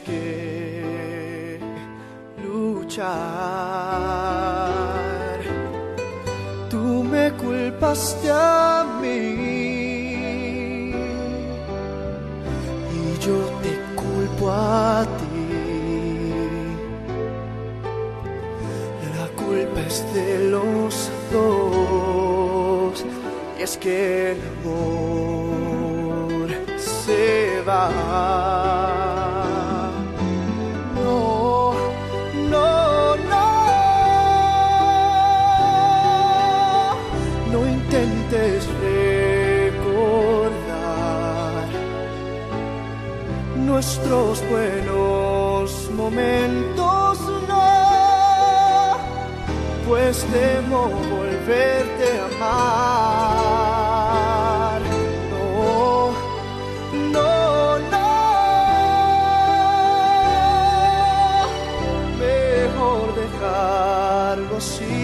que luchar. Tú me culpaste a mí y yo te culpo a ti. La culpa es de los dos y es que el amor se va. Nuestros buenos momentos, no, pues temo volverte a amar. No, no, no. Mejor dejarlo así.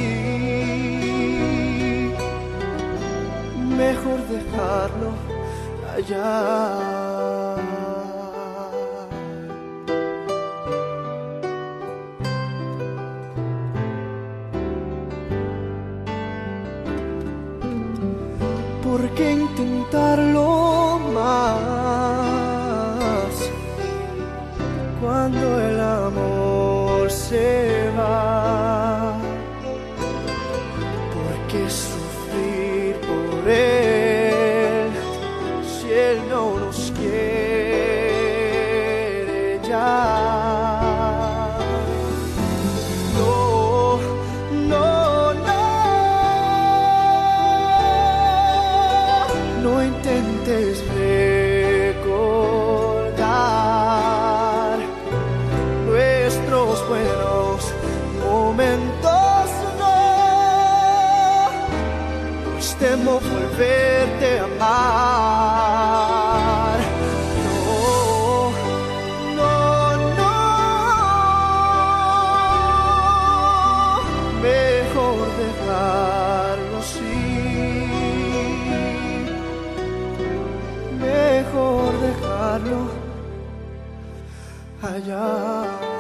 Mejor dejarlo allá. ¿Por qué intentarlo más intentes recordar nuestros buenos momentos, no. Pues temo volverte a amar. No, no, no. Mejor dejarlo así. Dejarlo allá.